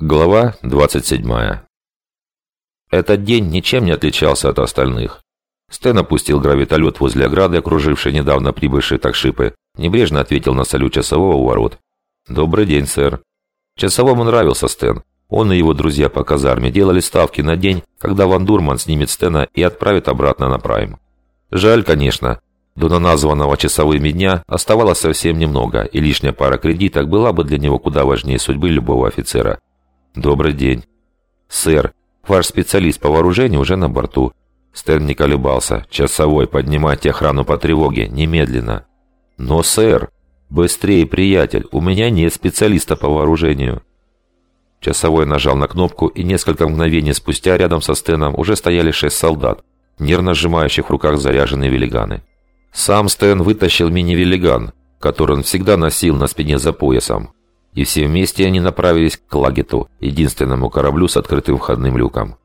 Глава 27. Этот день ничем не отличался от остальных. Стэн опустил гравитолет возле ограды, окружившей недавно прибывшие такшипы, небрежно ответил на салют часового у ворот. «Добрый день, сэр». Часовому нравился Стэн. Он и его друзья по казарме делали ставки на день, когда Ван Дурман снимет Стэна и отправит обратно на Прайм. Жаль, конечно. До названного часовыми дня оставалось совсем немного, и лишняя пара кредиток была бы для него куда важнее судьбы любого офицера. «Добрый день». «Сэр, ваш специалист по вооружению уже на борту». Стэн не колебался. «Часовой, поднимайте охрану по тревоге, немедленно». «Но, сэр...» «Быстрее, приятель, у меня нет специалиста по вооружению». Часовой нажал на кнопку, и несколько мгновений спустя рядом со Стэном уже стояли шесть солдат, нервно сжимающих в руках заряженные велиганы. Сам Стэн вытащил мини-велиган, который он всегда носил на спине за поясом и все вместе они направились к Лагету, единственному кораблю с открытым входным люком.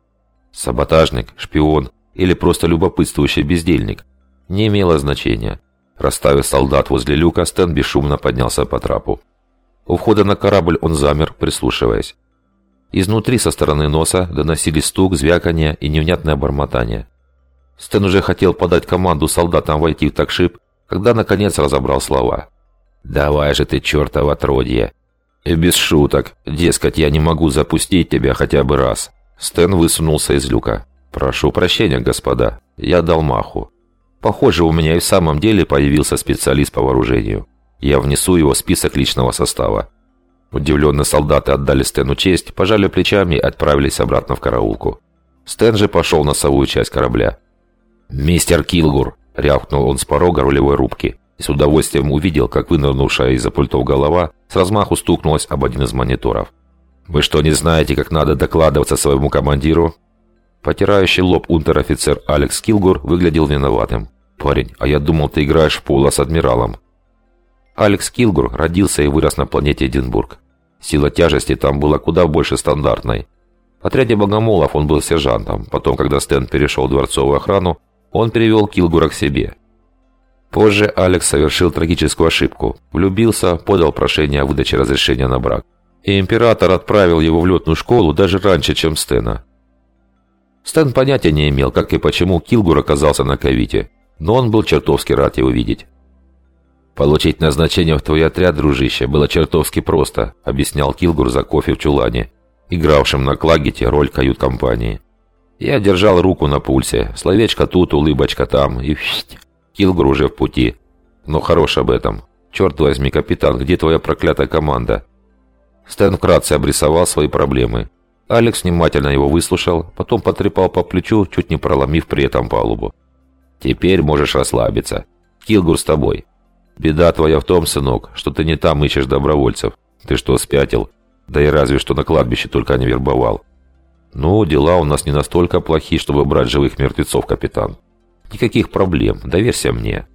Саботажник, шпион или просто любопытствующий бездельник не имело значения. Расставив солдат возле люка, Стэн бесшумно поднялся по трапу. У входа на корабль он замер, прислушиваясь. Изнутри со стороны носа доносились стук, звяканье и невнятное бормотание. Стэн уже хотел подать команду солдатам войти в такшип, когда наконец разобрал слова. «Давай же ты, чертов отродье! И без шуток. Дескать, я не могу запустить тебя хотя бы раз. Стэн высунулся из люка. «Прошу прощения, господа. Я дал маху. Похоже, у меня и в самом деле появился специалист по вооружению. Я внесу его в список личного состава». Удивленные солдаты отдали Стэну честь, пожали плечами и отправились обратно в караулку. Стэн же пошел на носовую часть корабля. «Мистер Килгур!» – рявкнул он с порога рулевой рубки с удовольствием увидел, как вынырнувшая из-за пультов голова с размаху стукнулась об один из мониторов. «Вы что, не знаете, как надо докладываться своему командиру?» Потирающий лоб унтер-офицер Алекс Килгур выглядел виноватым. «Парень, а я думал, ты играешь в поло с адмиралом». Алекс Килгур родился и вырос на планете Эдинбург. Сила тяжести там была куда больше стандартной. В отряде богомолов он был сержантом. Потом, когда Стэн перешел в дворцовую охрану, он перевел Килгура к себе. Позже Алекс совершил трагическую ошибку. Влюбился, подал прошение о выдаче разрешения на брак. И император отправил его в летную школу даже раньше, чем Стена. Стэн понятия не имел, как и почему Килгур оказался на Кавите, но он был чертовски рад его видеть. «Получить назначение в твой отряд, дружище, было чертовски просто», объяснял Килгур за кофе в чулане, игравшим на Клагете роль кают-компании. Я держал руку на пульсе, словечко тут, улыбочка там, и Килгур уже в пути. Но хорош об этом. Черт возьми, капитан, где твоя проклятая команда? Стэн вкратце обрисовал свои проблемы. Алекс внимательно его выслушал, потом потрепал по плечу, чуть не проломив при этом палубу. «Теперь можешь расслабиться. Килгур с тобой. Беда твоя в том, сынок, что ты не там ищешь добровольцев. Ты что, спятил? Да и разве что на кладбище только не вербовал. Ну, дела у нас не настолько плохи, чтобы брать живых мертвецов, капитан. Никаких проблем, доверься мне.